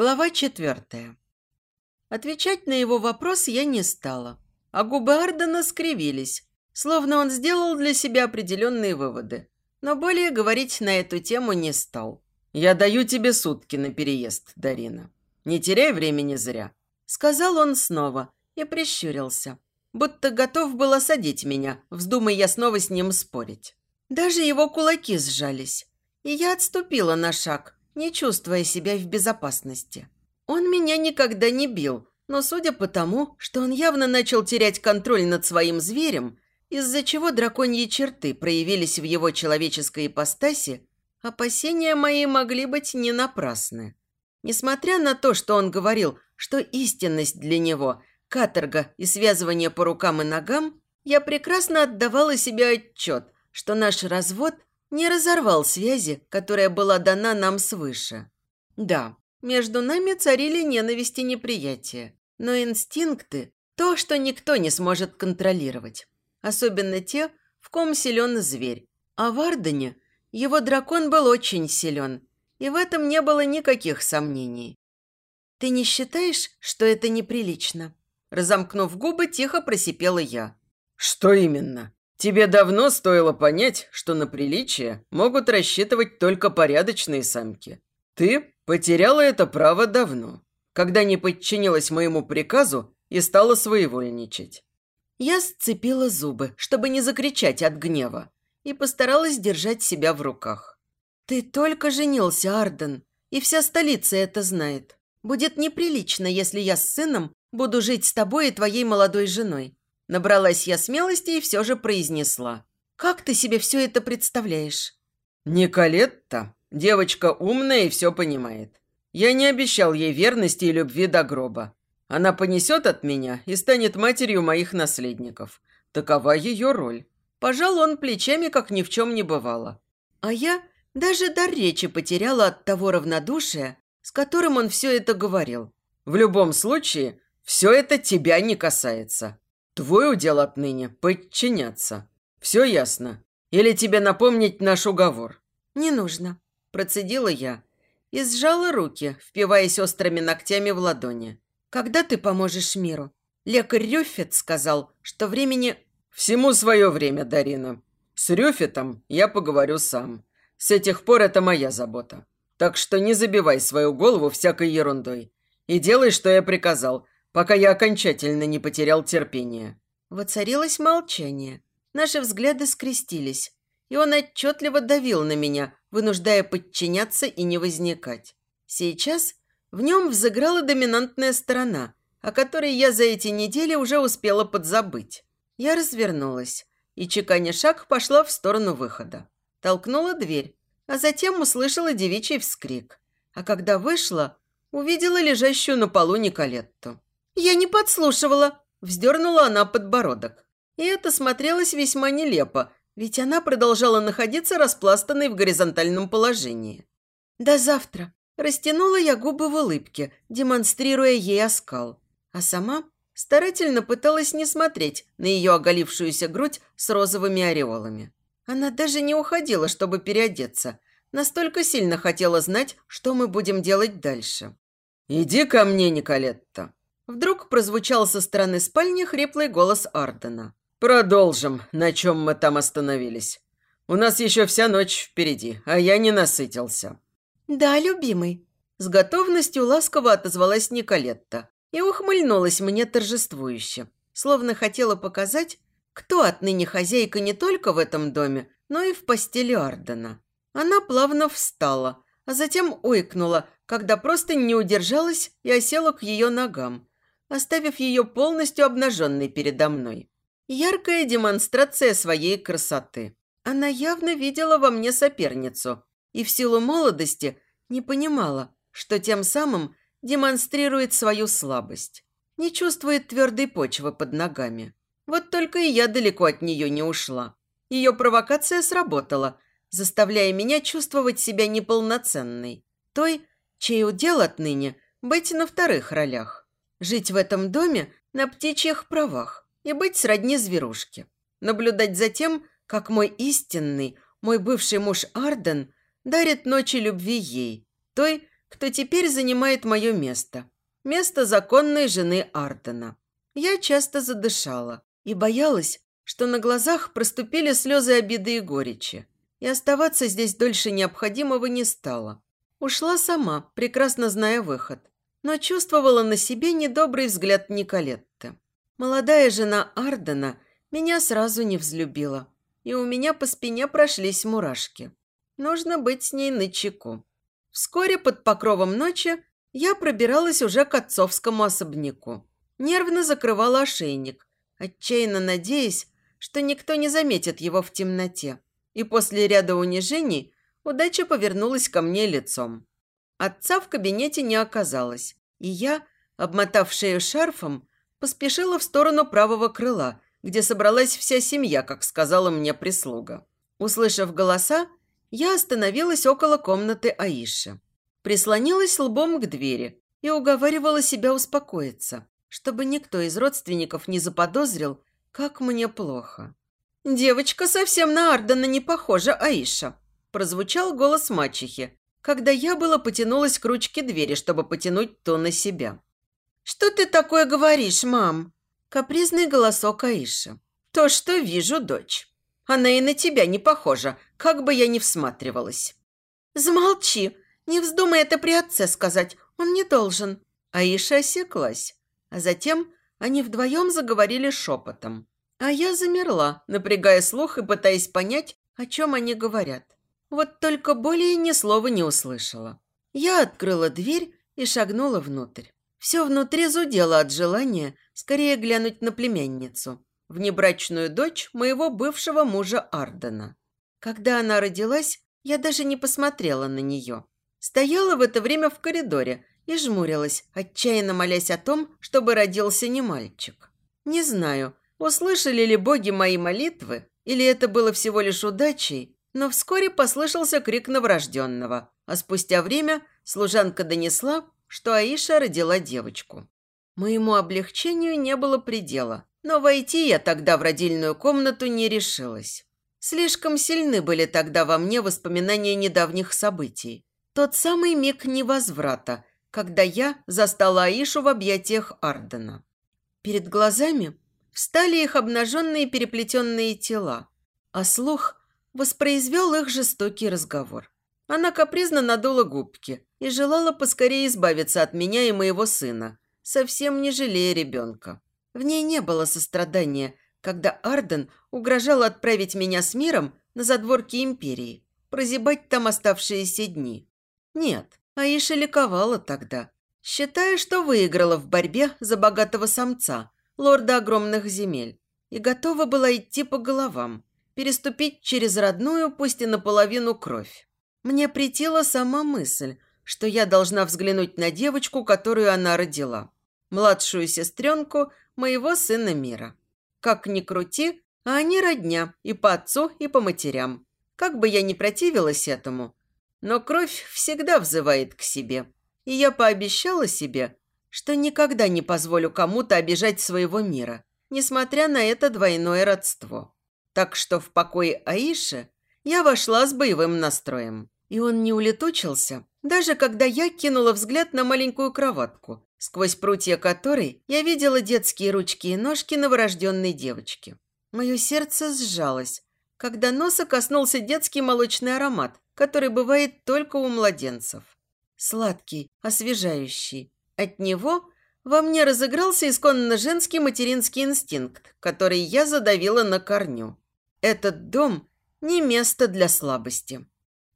Глава четвертая. Отвечать на его вопрос я не стала, а губы Ардена скривились, словно он сделал для себя определенные выводы. Но более говорить на эту тему не стал. «Я даю тебе сутки на переезд, Дарина. Не теряй времени зря», – сказал он снова и прищурился, будто готов был осадить меня, вздумай я снова с ним спорить. Даже его кулаки сжались, и я отступила на шаг, не чувствуя себя в безопасности. Он меня никогда не бил, но судя по тому, что он явно начал терять контроль над своим зверем, из-за чего драконьи черты проявились в его человеческой ипостаси, опасения мои могли быть не напрасны. Несмотря на то, что он говорил, что истинность для него – каторга и связывание по рукам и ногам, я прекрасно отдавала себе отчет, что наш развод – не разорвал связи, которая была дана нам свыше. Да, между нами царили ненависть и неприятие, но инстинкты – то, что никто не сможет контролировать. Особенно те, в ком силен зверь. А в Ардене его дракон был очень силен, и в этом не было никаких сомнений. «Ты не считаешь, что это неприлично?» Разомкнув губы, тихо просипела я. «Что именно?» Тебе давно стоило понять, что на приличие могут рассчитывать только порядочные самки. Ты потеряла это право давно, когда не подчинилась моему приказу и стала своевольничать. Я сцепила зубы, чтобы не закричать от гнева, и постаралась держать себя в руках. «Ты только женился, Арден, и вся столица это знает. Будет неприлично, если я с сыном буду жить с тобой и твоей молодой женой. Набралась я смелости и все же произнесла. «Как ты себе все это представляешь?» «Николетта, девочка умная и все понимает. Я не обещал ей верности и любви до гроба. Она понесет от меня и станет матерью моих наследников. Такова ее роль». Пожал он плечами, как ни в чем не бывало. А я даже дар речи потеряла от того равнодушия, с которым он все это говорил. «В любом случае, все это тебя не касается. Твой удел отныне – подчиняться. Все ясно? Или тебе напомнить наш уговор?» «Не нужно», – процедила я и сжала руки, впиваясь острыми ногтями в ладони. «Когда ты поможешь миру?» Лекарь Рюффет сказал, что времени... «Всему свое время, Дарина. С Рюффетом я поговорю сам. С этих пор это моя забота. Так что не забивай свою голову всякой ерундой. И делай, что я приказал, пока я окончательно не потерял терпение». Воцарилось молчание. Наши взгляды скрестились, и он отчетливо давил на меня, вынуждая подчиняться и не возникать. Сейчас в нем взыграла доминантная сторона, о которой я за эти недели уже успела подзабыть. Я развернулась и, чеканя шаг, пошла в сторону выхода. Толкнула дверь, а затем услышала девичий вскрик. А когда вышла, увидела лежащую на полу Николетту. «Я не подслушивала!» – вздернула она подбородок. И это смотрелось весьма нелепо, ведь она продолжала находиться распластанной в горизонтальном положении. «До завтра!» – растянула я губы в улыбке, демонстрируя ей оскал. А сама старательно пыталась не смотреть на ее оголившуюся грудь с розовыми ореолами. Она даже не уходила, чтобы переодеться. Настолько сильно хотела знать, что мы будем делать дальше. «Иди ко мне, Николетта!» Вдруг прозвучал со стороны спальни хриплый голос Ардена. «Продолжим, на чем мы там остановились. У нас еще вся ночь впереди, а я не насытился». «Да, любимый». С готовностью ласково отозвалась Николетта и ухмыльнулась мне торжествующе, словно хотела показать, кто отныне хозяйка не только в этом доме, но и в постели Ардена. Она плавно встала, а затем ойкнула, когда просто не удержалась и осела к ее ногам, оставив ее полностью обнаженной передо мной. Яркая демонстрация своей красоты. Она явно видела во мне соперницу и в силу молодости не понимала, что тем самым демонстрирует свою слабость. Не чувствует твердой почвы под ногами. Вот только и я далеко от нее не ушла. Ее провокация сработала, заставляя меня чувствовать себя неполноценной. Той, чей удел отныне быть на вторых ролях. Жить в этом доме на птичьих правах и быть сродни зверушке. Наблюдать за тем, как мой истинный, мой бывший муж Арден дарит ночи любви ей, той, кто теперь занимает мое место. Место законной жены Артона. Я часто задышала и боялась, что на глазах проступили слезы обиды и горечи. И оставаться здесь дольше необходимого не стала. Ушла сама, прекрасно зная выход. Но чувствовала на себе недобрый взгляд Николетты. Молодая жена Ардена меня сразу не взлюбила. И у меня по спине прошлись мурашки. Нужно быть с ней начеку. Вскоре под покровом ночи я пробиралась уже к отцовскому особняку. Нервно закрывала ошейник, отчаянно надеясь, что никто не заметит его в темноте. И после ряда унижений удача повернулась ко мне лицом. Отца в кабинете не оказалось, и я, обмотав шею шарфом, поспешила в сторону правого крыла, где собралась вся семья, как сказала мне прислуга. Услышав голоса, я остановилась около комнаты Аиши. Прислонилась лбом к двери и уговаривала себя успокоиться, чтобы никто из родственников не заподозрил, как мне плохо. «Девочка совсем на Ардена не похожа, Аиша», – прозвучал голос мачехи, когда я было потянулась к ручке двери, чтобы потянуть то на себя. «Что ты такое говоришь, мам?» Капризный голосок Аиши. «То, что вижу, дочь. Она и на тебя не похожа, как бы я ни всматривалась». «Замолчи. Не вздумай это при отце сказать. Он не должен». Аиша осеклась. А затем они вдвоем заговорили шепотом. А я замерла, напрягая слух и пытаясь понять, о чем они говорят. Вот только более ни слова не услышала. Я открыла дверь и шагнула внутрь. Все внутри зудело от желания скорее глянуть на племянницу, внебрачную дочь моего бывшего мужа Ардена. Когда она родилась, я даже не посмотрела на нее. Стояла в это время в коридоре и жмурилась, отчаянно молясь о том, чтобы родился не мальчик. Не знаю, услышали ли боги мои молитвы, или это было всего лишь удачей, но вскоре послышался крик новорожденного, а спустя время служанка донесла, что Аиша родила девочку. Моему облегчению не было предела, но войти я тогда в родильную комнату не решилась. Слишком сильны были тогда во мне воспоминания недавних событий. Тот самый миг невозврата, когда я застала Аишу в объятиях Ардена. Перед глазами встали их обнаженные переплетенные тела, а слух воспроизвел их жестокий разговор. Она капризно надула губки и желала поскорее избавиться от меня и моего сына, совсем не жалея ребенка. В ней не было сострадания, когда Арден угрожал отправить меня с миром на задворки империи, прозябать там оставшиеся дни. Нет, Аиша ликовала тогда, считая, что выиграла в борьбе за богатого самца, лорда огромных земель, и готова была идти по головам, переступить через родную, пусть и наполовину, кровь. Мне претила сама мысль, что я должна взглянуть на девочку, которую она родила. Младшую сестренку моего сына Мира. Как ни крути, а они родня и по отцу, и по матерям. Как бы я ни противилась этому, но кровь всегда взывает к себе. И я пообещала себе, что никогда не позволю кому-то обижать своего мира, несмотря на это двойное родство. Так что в покое Аиши я вошла с боевым настроем. И он не улетучился, даже когда я кинула взгляд на маленькую кроватку, сквозь прутья которой я видела детские ручки и ножки новорожденной девочки. Мое сердце сжалось, когда носа коснулся детский молочный аромат, который бывает только у младенцев. Сладкий, освежающий. От него во мне разыгрался исконно женский материнский инстинкт, который я задавила на корню. Этот дом не место для слабости.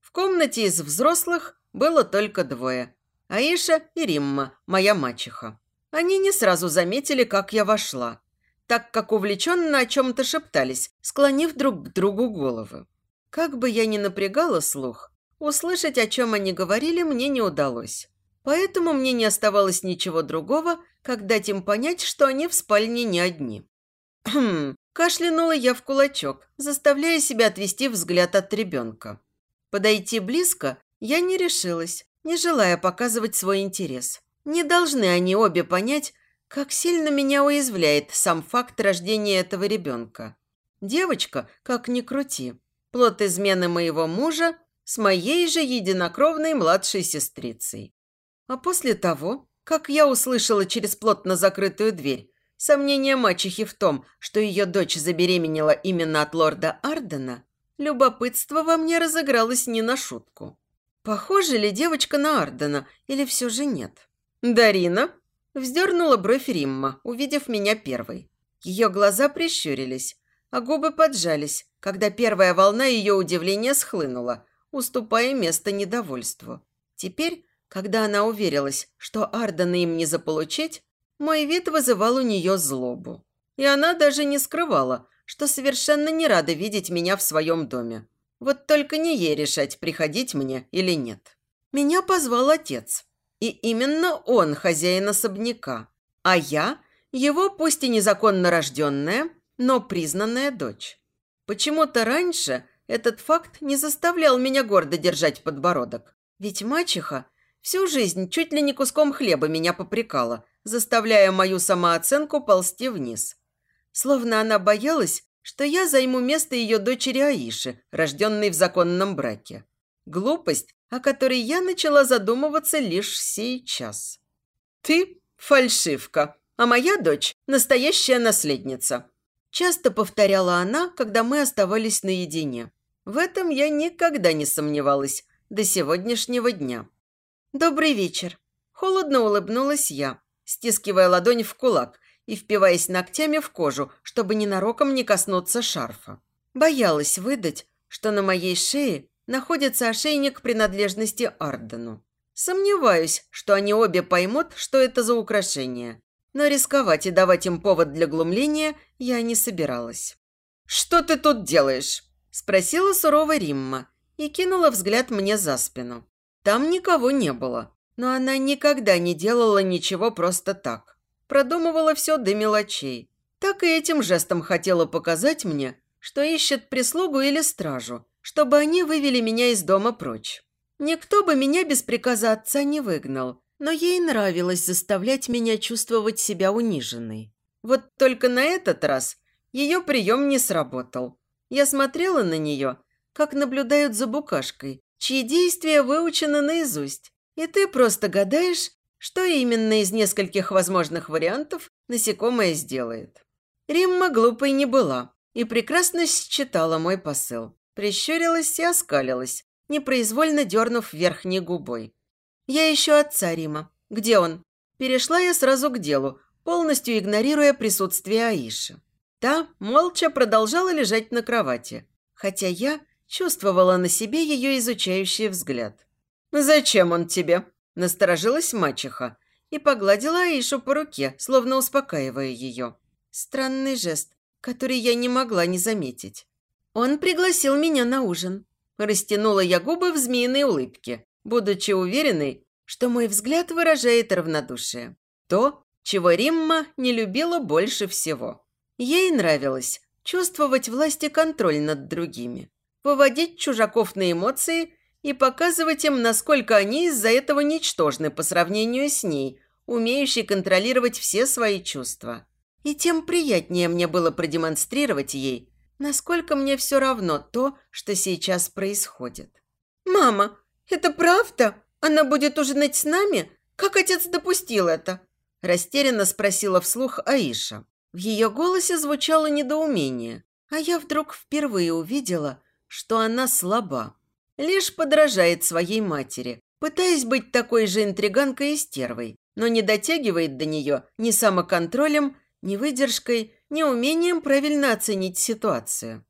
В комнате из взрослых было только двое. Аиша и Римма, моя мачеха. Они не сразу заметили, как я вошла, так как увлеченно о чем-то шептались, склонив друг к другу головы. Как бы я ни напрягала слух, услышать, о чем они говорили, мне не удалось. Поэтому мне не оставалось ничего другого, как дать им понять, что они в спальне не одни. Хм, Кашлянула я в кулачок, заставляя себя отвести взгляд от ребенка. Подойти близко я не решилась, не желая показывать свой интерес. Не должны они обе понять, как сильно меня уязвляет сам факт рождения этого ребенка. Девочка, как ни крути, плод измены моего мужа с моей же единокровной младшей сестрицей. А после того, как я услышала через плотно закрытую дверь сомнение мачехи в том, что ее дочь забеременела именно от лорда Ардена, любопытство во мне разыгралось не на шутку. Похожа ли девочка на Ардена или все же нет? «Дарина?» – вздернула бровь Римма, увидев меня первой. Ее глаза прищурились, а губы поджались, когда первая волна ее удивления схлынула, уступая место недовольству. Теперь, когда она уверилась, что Ардена им не заполучить, мой вид вызывал у нее злобу. И она даже не скрывала, что совершенно не рада видеть меня в своем доме. Вот только не ей решать, приходить мне или нет. Меня позвал отец. И именно он хозяин особняка. А я – его, пусть и незаконно рожденная, но признанная дочь. Почему-то раньше этот факт не заставлял меня гордо держать подбородок. Ведь мачеха всю жизнь чуть ли не куском хлеба меня попрекала, заставляя мою самооценку ползти вниз. Словно она боялась, что я займу место ее дочери Аиши, рожденной в законном браке. Глупость, о которой я начала задумываться лишь сейчас. «Ты – фальшивка, а моя дочь – настоящая наследница», часто повторяла она, когда мы оставались наедине. В этом я никогда не сомневалась до сегодняшнего дня. «Добрый вечер», – холодно улыбнулась я, стискивая ладонь в кулак, и впиваясь ногтями в кожу, чтобы ненароком не коснуться шарфа. Боялась выдать, что на моей шее находится ошейник принадлежности Ардену. Сомневаюсь, что они обе поймут, что это за украшение. Но рисковать и давать им повод для глумления я не собиралась. «Что ты тут делаешь?» – спросила сурово Римма и кинула взгляд мне за спину. Там никого не было, но она никогда не делала ничего просто так продумывала все до мелочей. Так и этим жестом хотела показать мне, что ищет прислугу или стражу, чтобы они вывели меня из дома прочь. Никто бы меня без приказа отца не выгнал, но ей нравилось заставлять меня чувствовать себя униженной. Вот только на этот раз ее прием не сработал. Я смотрела на нее, как наблюдают за букашкой, чьи действия выучены наизусть. И ты просто гадаешь, что именно из нескольких возможных вариантов насекомое сделает. Римма глупой не была и прекрасно считала мой посыл. Прищурилась и оскалилась, непроизвольно дернув верхней губой. «Я ищу отца Рима. Где он?» Перешла я сразу к делу, полностью игнорируя присутствие Аиши. Та молча продолжала лежать на кровати, хотя я чувствовала на себе ее изучающий взгляд. «Зачем он тебе?» Насторожилась мачеха и погладила Аишу по руке, словно успокаивая ее. Странный жест, который я не могла не заметить. Он пригласил меня на ужин. Растянула я губы в змеиной улыбке, будучи уверенной, что мой взгляд выражает равнодушие. То, чего Римма не любила больше всего. Ей нравилось чувствовать власть и контроль над другими, выводить чужаков на эмоции и показывать им, насколько они из-за этого ничтожны по сравнению с ней, умеющей контролировать все свои чувства. И тем приятнее мне было продемонстрировать ей, насколько мне все равно то, что сейчас происходит. «Мама, это правда? Она будет ужинать с нами? Как отец допустил это?» Растерянно спросила вслух Аиша. В ее голосе звучало недоумение, а я вдруг впервые увидела, что она слаба лишь подражает своей матери, пытаясь быть такой же интриганкой и стервой, но не дотягивает до нее ни самоконтролем, ни выдержкой, ни умением правильно оценить ситуацию.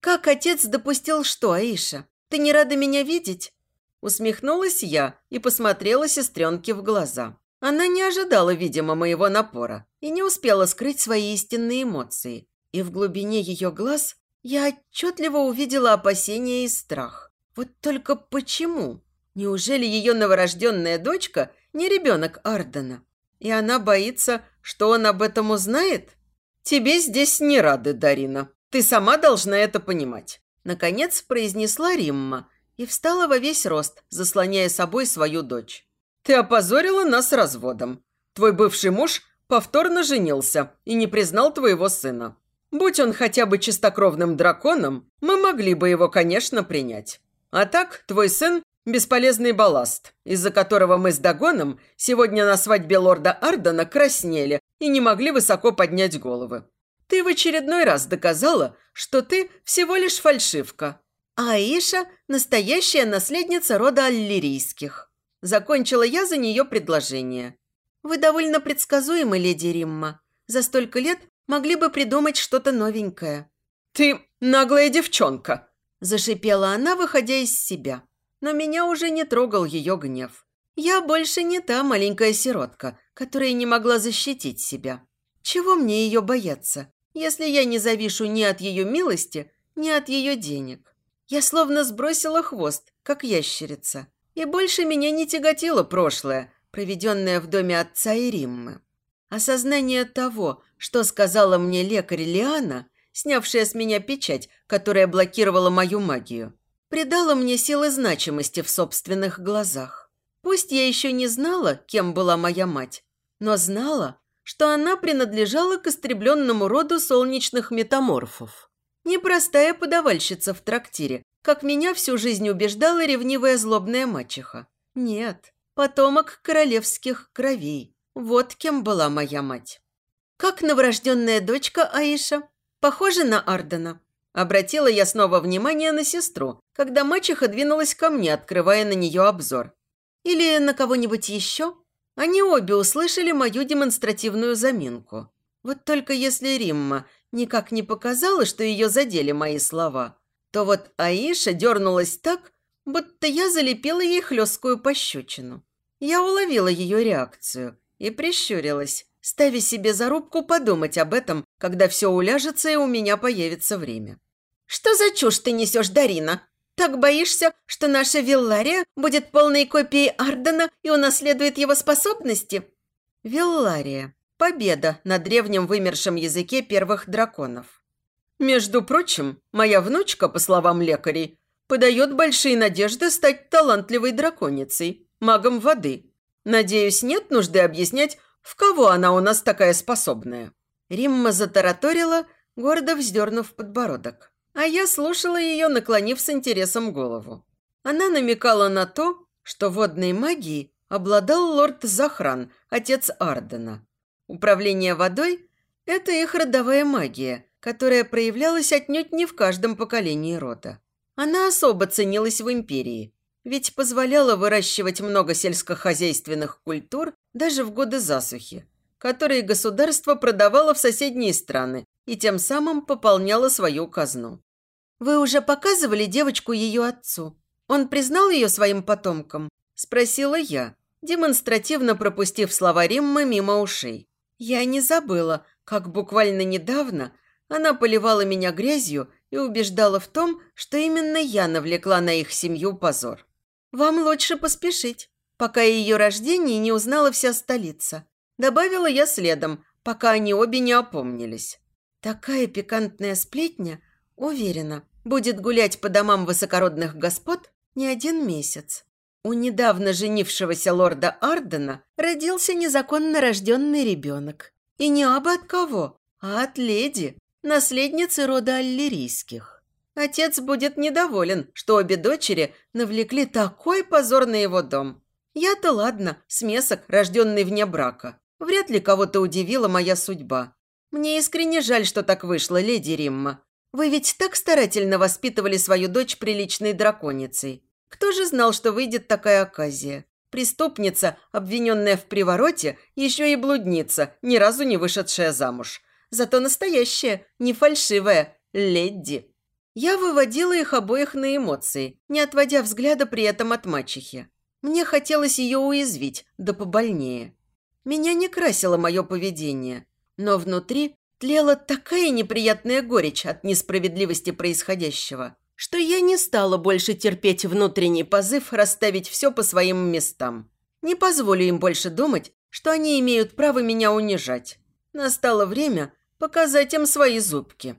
«Как отец допустил что, Аиша? Ты не рада меня видеть?» Усмехнулась я и посмотрела сестренке в глаза. Она не ожидала, видимо, моего напора и не успела скрыть свои истинные эмоции. И в глубине ее глаз я отчетливо увидела опасение и страх. Вот только почему? Неужели ее новорожденная дочка не ребенок Ардена? И она боится, что он об этом узнает? Тебе здесь не рады, Дарина. Ты сама должна это понимать. Наконец произнесла Римма и встала во весь рост, заслоняя собой свою дочь. Ты опозорила нас разводом. Твой бывший муж повторно женился и не признал твоего сына. Будь он хотя бы чистокровным драконом, мы могли бы его, конечно, принять. А так, твой сын Бесполезный балласт, из-за которого мы с Дагоном сегодня на свадьбе лорда Ардена краснели и не могли высоко поднять головы. Ты в очередной раз доказала, что ты всего лишь фальшивка. А Аиша – настоящая наследница рода аллирийских. Закончила я за нее предложение. Вы довольно предсказуемы, леди Римма. За столько лет могли бы придумать что-то новенькое. Ты наглая девчонка, зашипела она, выходя из себя. Но меня уже не трогал ее гнев. Я больше не та маленькая сиротка, которая не могла защитить себя. Чего мне ее бояться, если я не завишу ни от ее милости, ни от ее денег? Я словно сбросила хвост, как ящерица. И больше меня не тяготило прошлое, проведенное в доме отца и Риммы. Осознание того, что сказала мне лекарь Лиана, снявшая с меня печать, которая блокировала мою магию, придало мне силы значимости в собственных глазах. Пусть я еще не знала, кем была моя мать, но знала, что она принадлежала к истребленному роду солнечных метаморфов. Непростая подавальщица в трактире, как меня всю жизнь убеждала ревнивая злобная мачеха. Нет, потомок королевских кровей. Вот кем была моя мать. Как новорожденная дочка Аиша, похожа на Ардена. Обратила я снова внимание на сестру, когда мачеха двинулась ко мне, открывая на нее обзор. Или на кого-нибудь еще? Они обе услышали мою демонстративную заминку. Вот только если Римма никак не показала, что ее задели мои слова, то вот Аиша дернулась так, будто я залепила ей хлесткую пощечину. Я уловила ее реакцию и прищурилась, ставя себе зарубку подумать об этом, когда все уляжется и у меня появится время. «Что за чушь ты несешь, Дарина? Так боишься, что наша Виллария будет полной копией Ардена и унаследует его способности?» Виллария. Победа на древнем вымершем языке первых драконов. Между прочим, моя внучка, по словам лекарей, подает большие надежды стать талантливой драконицей, магом воды. Надеюсь, нет нужды объяснять, в кого она у нас такая способная. Римма затараторила, гордо вздернув подбородок. А я слушала ее, наклонив с интересом голову. Она намекала на то, что водной магией обладал лорд Захран, отец Ардена. Управление водой – это их родовая магия – которая проявлялась отнюдь не в каждом поколении рода. Она особо ценилась в империи, ведь позволяла выращивать много сельскохозяйственных культур даже в годы засухи, которые государство продавало в соседние страны и тем самым пополняло свою казну. «Вы уже показывали девочку ее отцу? Он признал ее своим потомком?» – спросила я, демонстративно пропустив слова Риммы мимо ушей. Я не забыла, как буквально недавно она поливала меня грязью и убеждала в том, что именно я навлекла на их семью позор. «Вам лучше поспешить, пока ее рождение не узнала вся столица», добавила я следом, пока они обе не опомнились. Такая пикантная сплетня, уверена, будет гулять по домам высокородных господ не один месяц. У недавно женившегося лорда Ардена родился незаконно рожденный ребенок. И не абы от кого, а от леди, наследницы рода аллирийских. Отец будет недоволен, что обе дочери навлекли такой позор на его дом. Я-то ладно, смесок, рожденный вне брака. Вряд ли кого-то удивила моя судьба. Мне искренне жаль, что так вышло, леди Римма. Вы ведь так старательно воспитывали свою дочь приличной драконицей. Кто же знал, что выйдет такая оказия? Преступница, обвиненная в привороте, еще и блудница, ни разу не вышедшая замуж зато настоящая, не фальшивая, леди. Я выводила их обоих на эмоции, не отводя взгляда при этом от мачехи. Мне хотелось ее уязвить, да побольнее. Меня не красило мое поведение, но внутри тлела такая неприятная горечь от несправедливости происходящего, что я не стала больше терпеть внутренний позыв расставить все по своим местам. Не позволю им больше думать, что они имеют право меня унижать. Настало время показать им свои зубки.